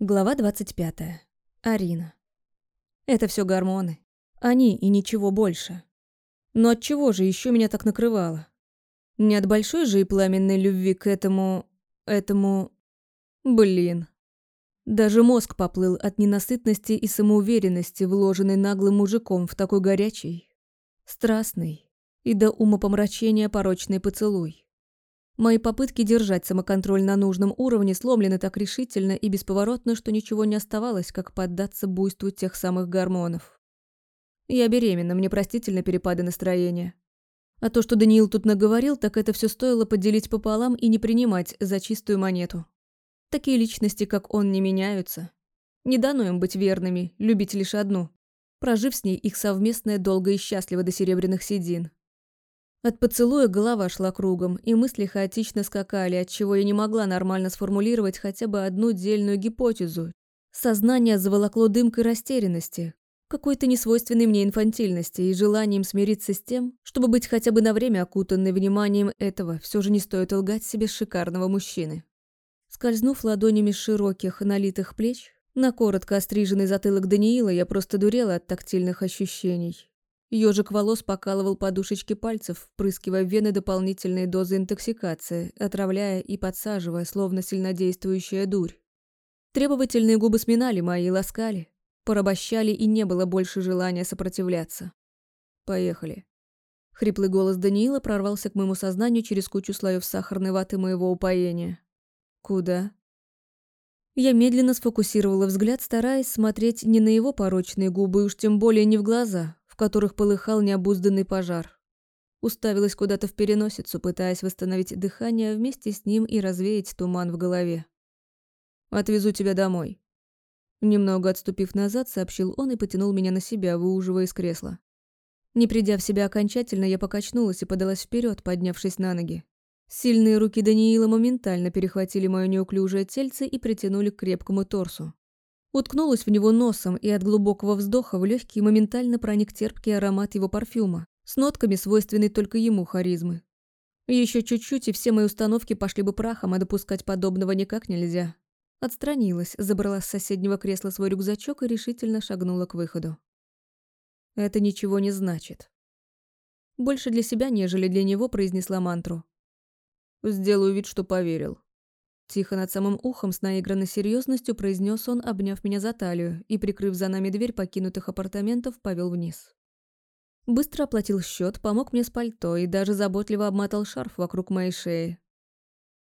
Глава 25. Арина. Это все гормоны. Они и ничего больше. Но от чего же еще меня так накрывало? Не от большой же и пламенной любви к этому... этому... Блин. Даже мозг поплыл от ненасытности и самоуверенности, вложенной наглым мужиком в такой горячий, страстный и до умопомрачения порочный поцелуй. Мои попытки держать самоконтроль на нужном уровне сломлены так решительно и бесповоротно, что ничего не оставалось, как поддаться буйству тех самых гормонов. Я беременна, мне простительно перепады настроения. А то, что Даниил тут наговорил, так это все стоило поделить пополам и не принимать за чистую монету. Такие личности, как он, не меняются. Не дано им быть верными, любить лишь одну, прожив с ней их совместное долго и счастливо до серебряных седин. От поцелуя голова шла кругом, и мысли хаотично скакали, отчего я не могла нормально сформулировать хотя бы одну дельную гипотезу. Сознание заволокло дымкой растерянности, какой-то несвойственной мне инфантильности и желанием смириться с тем, чтобы быть хотя бы на время окутанной вниманием этого, все же не стоит лгать себе шикарного мужчины. Скользнув ладонями широких, налитых плеч, на коротко остриженный затылок Даниила я просто дурела от тактильных ощущений. Ёжик волос покалывал подушечки пальцев, впрыскивая в вены дополнительные дозы интоксикации, отравляя и подсаживая, словно сильнодействующая дурь. Требовательные губы сминали мои ласкали, порабощали, и не было больше желания сопротивляться. «Поехали». Хриплый голос Даниила прорвался к моему сознанию через кучу слоев сахарной ваты моего упоения. Куда? Я медленно сфокусировала взгляд, стараясь смотреть не на его порочные губы, уж тем более не в глаза, в которых полыхал необузданный пожар. Уставилась куда-то в переносицу, пытаясь восстановить дыхание вместе с ним и развеять туман в голове. «Отвезу тебя домой». Немного отступив назад, сообщил он и потянул меня на себя, выуживая из кресла. Не придя в себя окончательно, я покачнулась и подалась вперед, поднявшись на ноги. Сильные руки Даниила моментально перехватили мое неуклюжее тельце и притянули к крепкому торсу. Уткнулась в него носом, и от глубокого вздоха в легкий моментально проник терпкий аромат его парфюма, с нотками, свойственной только ему харизмы. Еще чуть-чуть, и все мои установки пошли бы прахом, а допускать подобного никак нельзя. Отстранилась, забрала с соседнего кресла свой рюкзачок и решительно шагнула к выходу. Это ничего не значит. Больше для себя, нежели для него, произнесла мантру. Сделаю вид, что поверил. Тихо над самым ухом с наигранной серьезностью произнес он, обняв меня за талию и, прикрыв за нами дверь покинутых апартаментов, повел вниз. Быстро оплатил счет, помог мне с пальто и даже заботливо обмотал шарф вокруг моей шеи.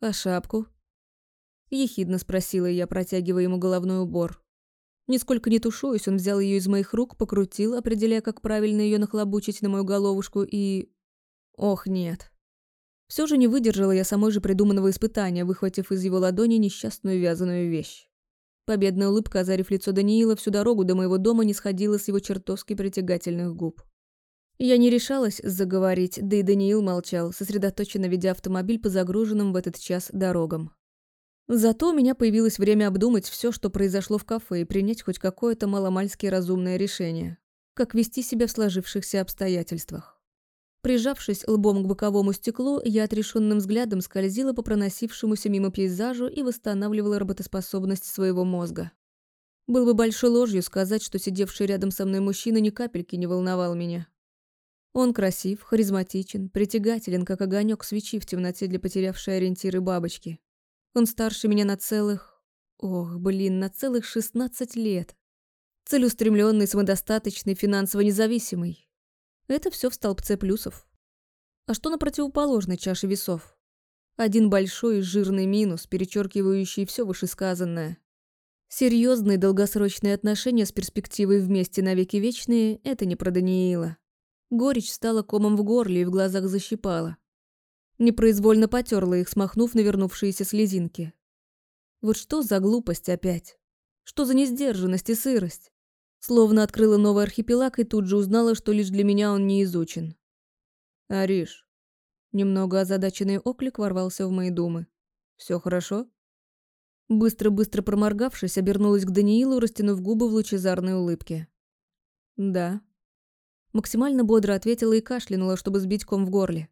«А шапку?» Ехидно спросила я, протягивая ему головной убор. Нисколько не тушуясь, он взял ее из моих рук, покрутил, определяя, как правильно ее нахлобучить на мою головушку, и... Ох, нет. Все же не выдержала я самой же придуманного испытания, выхватив из его ладони несчастную вязаную вещь. Победная улыбка, озарив лицо Даниила, всю дорогу до моего дома не сходила с его чертовски притягательных губ. Я не решалась заговорить, да и Даниил молчал, сосредоточенно ведя автомобиль по загруженным в этот час дорогам. Зато у меня появилось время обдумать все, что произошло в кафе, и принять хоть какое-то маломальски разумное решение. Как вести себя в сложившихся обстоятельствах. Прижавшись лбом к боковому стеклу, я отрешенным взглядом скользила по проносившемуся мимо пейзажу и восстанавливала работоспособность своего мозга. Было бы большой ложью сказать, что сидевший рядом со мной мужчина ни капельки не волновал меня. Он красив, харизматичен, притягателен, как огонек свечи в темноте для потерявшей ориентиры бабочки. Он старше меня на целых... Ох, блин, на целых 16 лет. Целеустремленный, самодостаточный, финансово независимый. Это все в столбце плюсов. А что на противоположной чаше весов? Один большой жирный минус, перечеркивающий все вышесказанное. Серьезные долгосрочные отношения с перспективой вместе навеки вечные – это не про Даниила. Горечь стала комом в горле и в глазах защипала. Непроизвольно потерла их, смахнув навернувшиеся слезинки. Вот что за глупость опять? Что за несдержанность и сырость? Словно открыла новый архипелаг и тут же узнала, что лишь для меня он не изучен. «Ариш». Немного озадаченный оклик ворвался в мои думы. «Все хорошо?» Быстро-быстро проморгавшись, обернулась к Даниилу, растянув губы в лучезарной улыбке. «Да». Максимально бодро ответила и кашлянула, чтобы сбить ком в горле.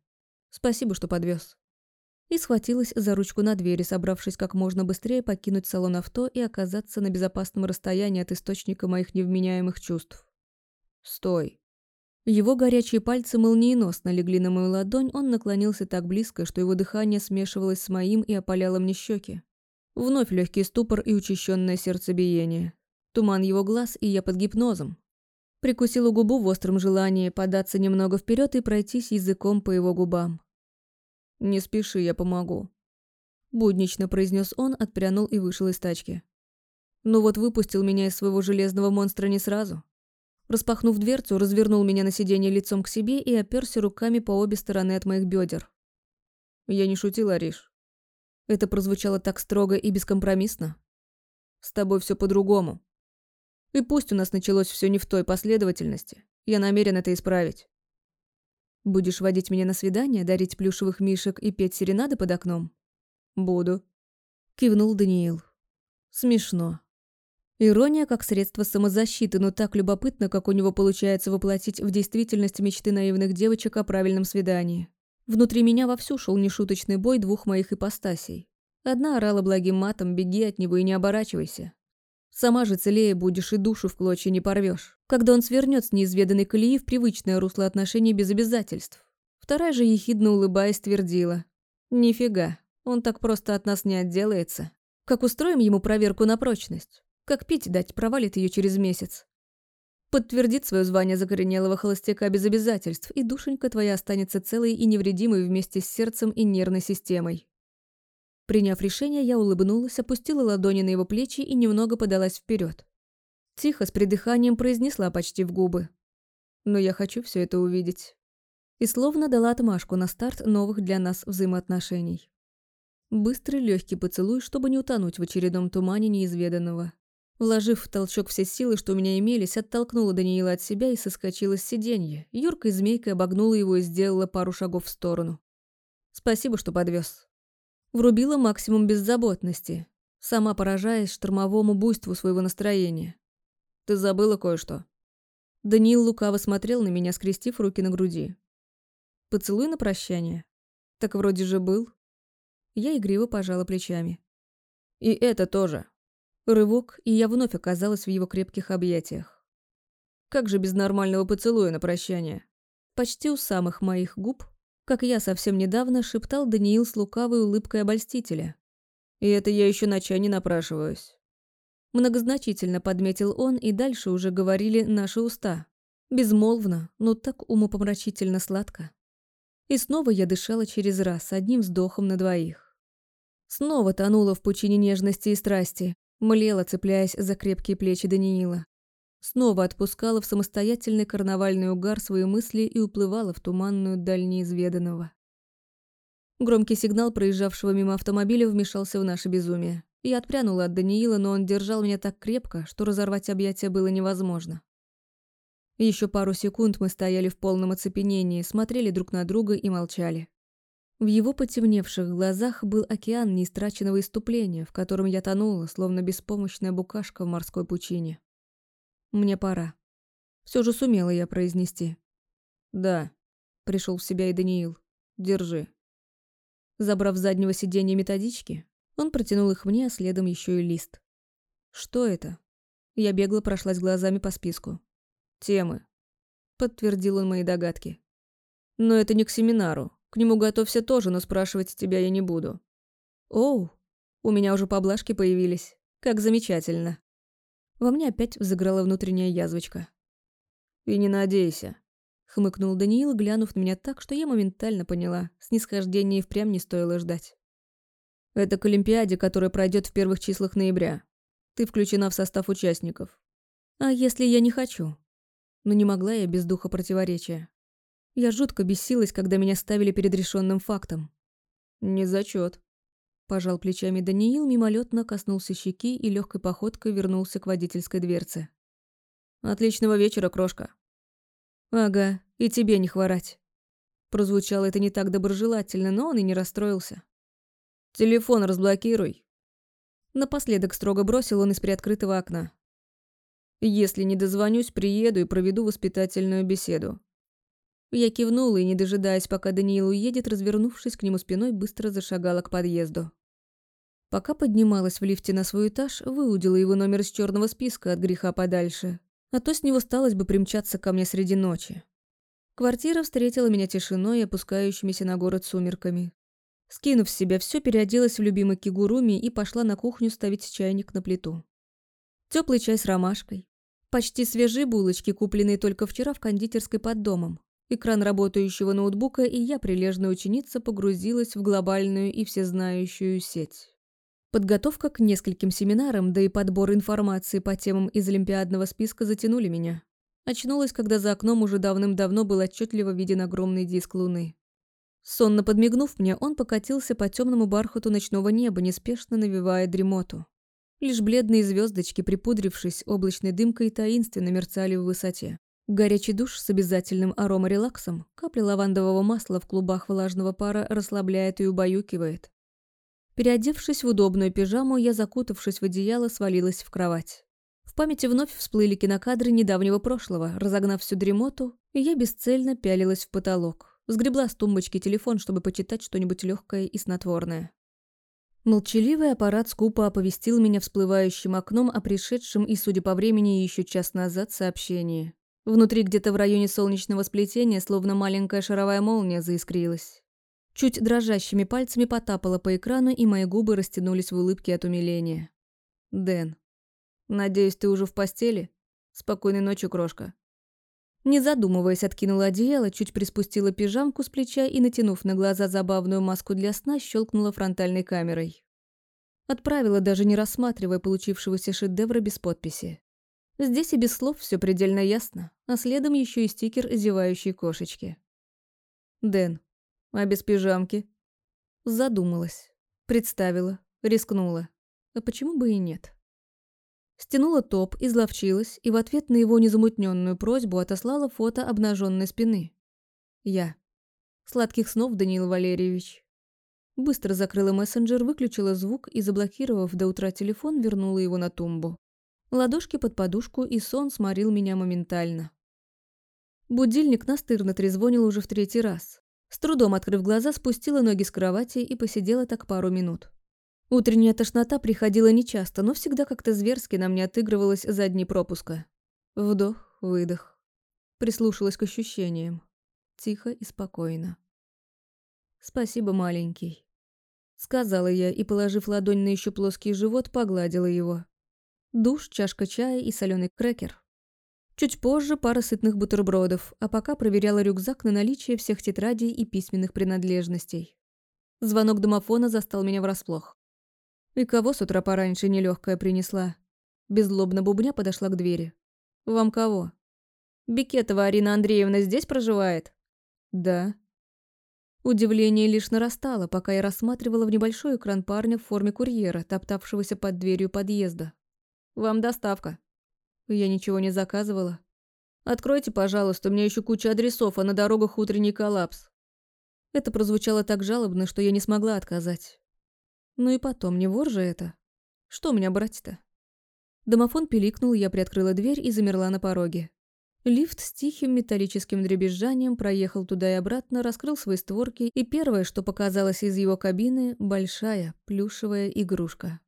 «Спасибо, что подвез. И схватилась за ручку на двери, собравшись как можно быстрее покинуть салон авто и оказаться на безопасном расстоянии от источника моих невменяемых чувств. «Стой!» Его горячие пальцы молниеносно легли на мою ладонь, он наклонился так близко, что его дыхание смешивалось с моим и опаляло мне щеки. Вновь легкий ступор и учащенное сердцебиение. Туман его глаз, и я под гипнозом. Прикусила губу в остром желании податься немного вперед и пройтись языком по его губам. «Не спеши, я помогу», – буднично произнес он, отпрянул и вышел из тачки. Ну вот выпустил меня из своего железного монстра не сразу. Распахнув дверцу, развернул меня на сиденье лицом к себе и оперся руками по обе стороны от моих бедер. Я не шутил, Ариш. Это прозвучало так строго и бескомпромиссно. С тобой все по-другому. И пусть у нас началось все не в той последовательности, я намерен это исправить. Будешь водить меня на свидание, дарить плюшевых мишек и петь серенады под окном? Буду. Кивнул Даниил. Смешно. Ирония как средство самозащиты, но так любопытно, как у него получается воплотить в действительность мечты наивных девочек о правильном свидании. Внутри меня вовсю шел нешуточный бой двух моих ипостасей. Одна орала благим матом «беги от него и не оборачивайся». Сама же целее будешь и душу в клочья не порвешь, когда он свернет с неизведанной колеи в привычное русло отношений без обязательств. Вторая же, ехидно улыбаясь, твердила. «Нифига, он так просто от нас не отделается. Как устроим ему проверку на прочность? Как пить дать, провалит ее через месяц. Подтвердит свое звание закоренелого холостяка без обязательств, и душенька твоя останется целой и невредимой вместе с сердцем и нервной системой. Приняв решение, я улыбнулась, опустила ладони на его плечи и немного подалась вперед. Тихо, с придыханием произнесла почти в губы. Но я хочу все это увидеть. И словно дала отмашку на старт новых для нас взаимоотношений. Быстрый легкий поцелуй, чтобы не утонуть в очередном тумане неизведанного. Вложив в толчок все силы, что у меня имелись, оттолкнула Даниила от себя и соскочила с сиденья. Юркой змейкой обогнула его и сделала пару шагов в сторону. Спасибо, что подвез. Врубила максимум беззаботности, сама поражаясь штормовому буйству своего настроения. «Ты забыла кое-что?» Даниил лукаво смотрел на меня, скрестив руки на груди. «Поцелуй на прощание?» «Так вроде же был». Я игриво пожала плечами. «И это тоже». Рывок, и я вновь оказалась в его крепких объятиях. Как же без нормального поцелуя на прощание? Почти у самых моих губ как я совсем недавно шептал Даниил с лукавой улыбкой обольстителя. И это я еще на чай не напрашиваюсь. Многозначительно подметил он, и дальше уже говорили наши уста. Безмолвно, но так умопомрачительно сладко. И снова я дышала через раз, одним вздохом на двоих. Снова тонула в пучине нежности и страсти, млела, цепляясь за крепкие плечи Даниила. Снова отпускала в самостоятельный карнавальный угар свои мысли и уплывала в туманную даль неизведанного. Громкий сигнал проезжавшего мимо автомобиля вмешался в наше безумие. Я отпрянула от Даниила, но он держал меня так крепко, что разорвать объятия было невозможно. Еще пару секунд мы стояли в полном оцепенении, смотрели друг на друга и молчали. В его потемневших глазах был океан неистраченного иступления, в котором я тонула, словно беспомощная букашка в морской пучине. Мне пора. Все же сумела я произнести. Да. Пришел в себя и Даниил. Держи. Забрав с заднего сиденья методички, он протянул их мне, а следом еще и лист. Что это? Я бегло прошлась глазами по списку. Темы. Подтвердил он мои догадки. Но это не к семинару. К нему готовься тоже, но спрашивать тебя я не буду. Оу, у меня уже поблажки появились. Как замечательно. Во мне опять взыграла внутренняя язвочка. «И не надейся», — хмыкнул Даниил, глянув на меня так, что я моментально поняла, снисхождения и впрямь не стоило ждать. «Это к Олимпиаде, которая пройдет в первых числах ноября. Ты включена в состав участников. А если я не хочу?» Но не могла я без духа противоречия. Я жутко бесилась, когда меня ставили перед решенным фактом. «Не зачет, Пожал плечами Даниил, мимолетно коснулся щеки и легкой походкой вернулся к водительской дверце. «Отличного вечера, крошка». «Ага, и тебе не хворать». Прозвучало это не так доброжелательно, но он и не расстроился. «Телефон разблокируй». Напоследок строго бросил он из приоткрытого окна. «Если не дозвонюсь, приеду и проведу воспитательную беседу». Я кивнула и, не дожидаясь, пока Даниил уедет, развернувшись к нему спиной, быстро зашагала к подъезду. Пока поднималась в лифте на свой этаж, выудила его номер из черного списка от греха подальше. А то с него сталось бы примчаться ко мне среди ночи. Квартира встретила меня тишиной и опускающимися на город сумерками. Скинув с себя все, переоделась в любимый кигуруми и пошла на кухню ставить чайник на плиту. Теплый чай с ромашкой. Почти свежие булочки, купленные только вчера в кондитерской под домом. Экран работающего ноутбука, и я, прилежная ученица, погрузилась в глобальную и всезнающую сеть. Подготовка к нескольким семинарам, да и подбор информации по темам из олимпиадного списка затянули меня. Очнулась, когда за окном уже давным-давно был отчетливо виден огромный диск луны. Сонно подмигнув мне, он покатился по темному бархату ночного неба, неспешно навевая дремоту. Лишь бледные звездочки, припудрившись облачной дымкой, таинственно мерцали в высоте. Горячий душ с обязательным аромарелаксом, капля лавандового масла в клубах влажного пара расслабляет и убаюкивает. Переодевшись в удобную пижаму, я, закутавшись в одеяло, свалилась в кровать. В памяти вновь всплыли кинокадры недавнего прошлого, разогнав всю дремоту, и я бесцельно пялилась в потолок. Сгребла с тумбочки телефон, чтобы почитать что-нибудь легкое и снотворное. Молчаливый аппарат скупо оповестил меня всплывающим окном о пришедшем и, судя по времени, еще час назад сообщении. Внутри где-то в районе солнечного сплетения словно маленькая шаровая молния заискрилась. Чуть дрожащими пальцами потапала по экрану, и мои губы растянулись в улыбке от умиления. «Дэн, надеюсь, ты уже в постели? Спокойной ночи, крошка». Не задумываясь, откинула одеяло, чуть приспустила пижамку с плеча и, натянув на глаза забавную маску для сна, щелкнула фронтальной камерой. Отправила, даже не рассматривая получившегося шедевра без подписи. Здесь и без слов все предельно ясно, а следом еще и стикер зевающей кошечки. «Дэн, а без пижамки?» Задумалась. Представила. Рискнула. А почему бы и нет? Стянула топ, изловчилась и в ответ на его незамутненную просьбу отослала фото обнаженной спины. Я. Сладких снов, Даниил Валерьевич. Быстро закрыла мессенджер, выключила звук и, заблокировав до утра телефон, вернула его на тумбу. Ладошки под подушку, и сон сморил меня моментально. Будильник настырно трезвонил уже в третий раз. С трудом открыв глаза, спустила ноги с кровати и посидела так пару минут. Утренняя тошнота приходила нечасто, но всегда как-то зверски на мне отыгрывалась за пропуска. Вдох, выдох. Прислушалась к ощущениям. Тихо и спокойно. «Спасибо, маленький», — сказала я и, положив ладонь на еще плоский живот, погладила его. Душ, чашка чая и соленый крекер. Чуть позже пара сытных бутербродов, а пока проверяла рюкзак на наличие всех тетрадей и письменных принадлежностей. Звонок домофона застал меня врасплох. И кого с утра пораньше нелегкая принесла? Беззлобно бубня подошла к двери. «Вам кого?» «Бикетова Арина Андреевна здесь проживает?» «Да». Удивление лишь нарастало, пока я рассматривала в небольшой экран парня в форме курьера, топтавшегося под дверью подъезда. «Вам доставка». Я ничего не заказывала. «Откройте, пожалуйста, у меня еще куча адресов, а на дорогах утренний коллапс». Это прозвучало так жалобно, что я не смогла отказать. Ну и потом, не вор же это. Что у меня брать-то? Домофон пиликнул, я приоткрыла дверь и замерла на пороге. Лифт с тихим металлическим дребезжанием проехал туда и обратно, раскрыл свои створки, и первое, что показалось из его кабины – большая плюшевая игрушка.